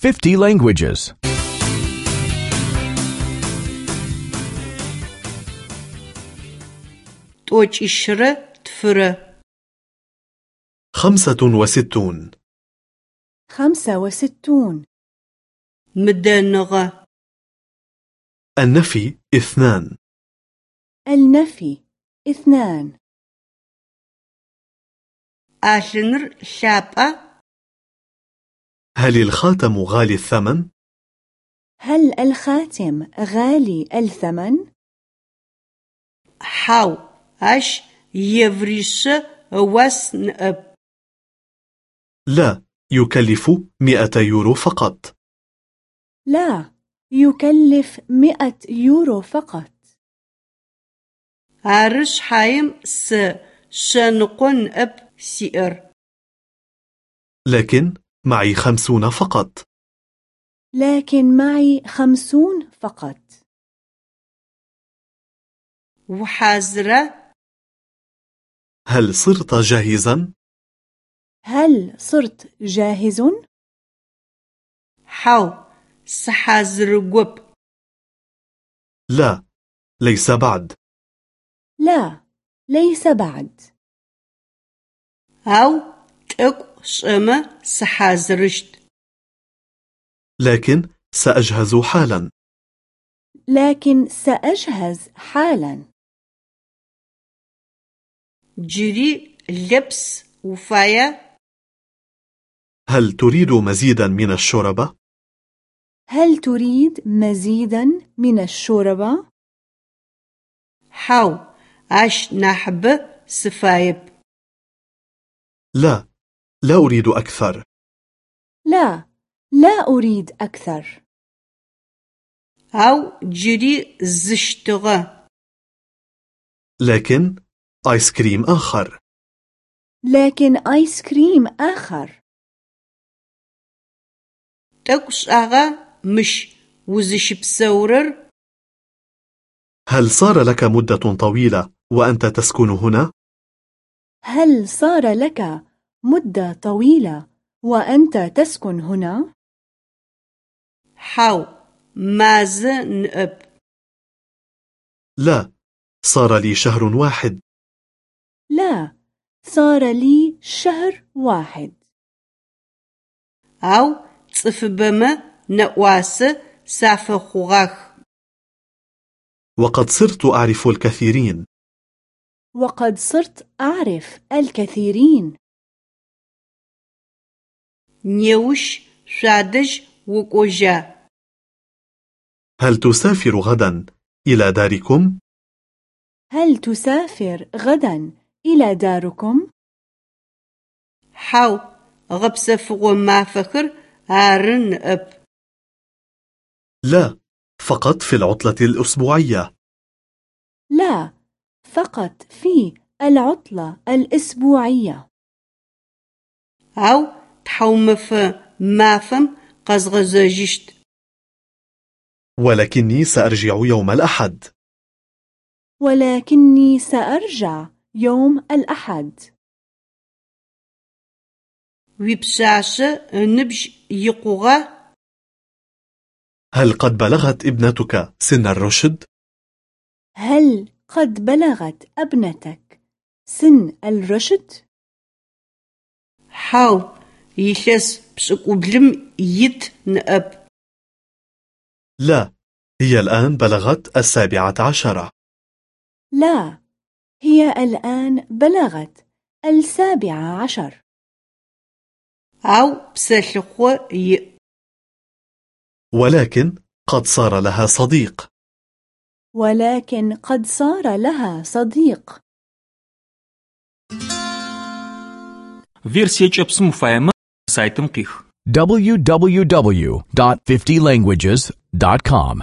50 languages. 24 تفرة 65 65 مدنغة. النفي اثنان. النفي اثنان. أشنر شابة. هل الخاتم غالي الثمن؟ هل الخاتم غالي الثمن؟ حاو أش يفريش واس نأب لا يكلف مئة يورو فقط لا يكلف مئة يورو فقط عرش حايم س شنقن أب سئر لكن معي خمسون فقط. لكن معي خمسون فقط. وحازرة. هل صرت جاهزا؟ هل صرت جاهز؟ حاو سحازر قب. لا ليس بعد. لا ليس بعد. أو تقو شما سحازرشت. لكن سأجهز حالا. لكن سأجهز حالا. جري لبس وفايا هل تريد مزيدا من الشوربة؟ هل تريد مزيدا من الشوربة؟ حاو أش نحب سفايب. لا لا أريد أكثر. لا لا أريد أكثر. أو جري زشتغة لكن آيس كريم آخر. لكن آيس كريم آخر. تقوش أغا مش وزش بسورر هل صار لك مدة طويلة وأنت تسكن هنا؟ هل صار لك مدة طويلة. وأنت تسكن هنا؟ حاو ماز نأب؟ لا. صار لي شهر واحد. لا. صار لي شهر واحد. أو صفبما نقواس سافخوغاخ وقد صرت أعرف الكثيرين. وقد صرت أعرف الكثيرين. نيوش شادج وكوجا هل تسافر غدا إلى داركم؟ هل تسافر غدا إلى داركم؟ حاو غبسفغو ما فخر آرن أب لا فقط في العطلة الأسبوعية لا فقط في العطلة الأسبوعية أو تحومف مافم قزغزجشت ولكني سأرجع يوم الأحد ولكني سأرجع يوم الأحد ويبشاش نبج يقوغا هل قد بلغت ابنتك سن الرشد؟ هل قد بلغت ابنتك سن الرشد؟ حاو يلس بسقوبلم يت نأب لا هي الآن بلغت السابعة عشرة لا هي الآن بلغت السابعة عشر أو بسلخو ي ولكن قد صار لها صديق ولكن قد صار لها صديق Версия КӀэпсым уфаемэ сайтым къих. www.50languages.com